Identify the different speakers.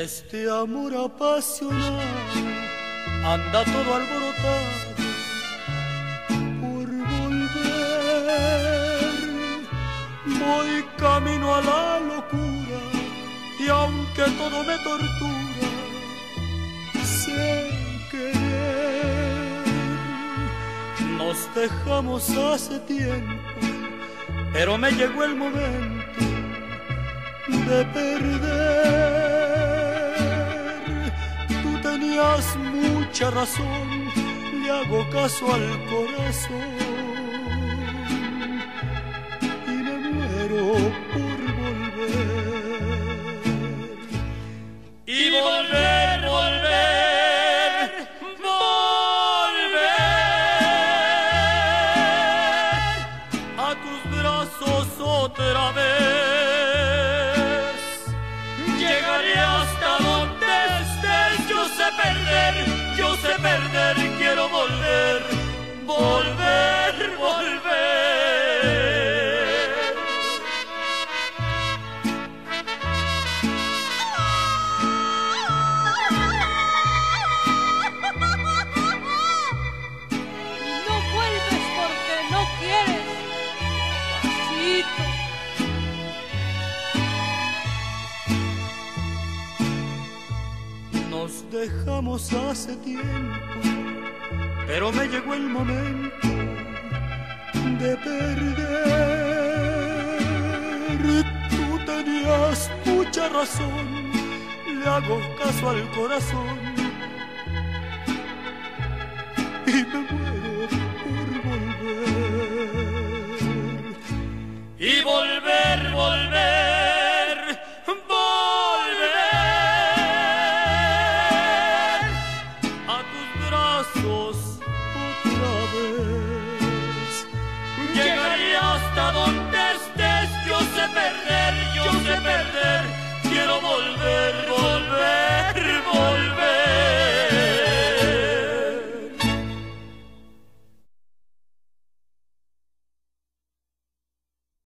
Speaker 1: este amor apasionado anda todo alborotado por volver. Voy camino a la locura y aunque todo me tortura, sé querer. Nos dejamos hace tiempo, pero me llegó el momento de perder. Tenías mucha razón, le hago caso al corazón y me muero por volver. Y volver, volver, volver a tus brazos otra vez. Dejamos hace tiempo, pero me llegó el momento de perder. Tú tenías mucha razón, le hago caso al corazón y me muero otra vez. Llegaré hasta donde estés, yo sé perder, yo sé perder.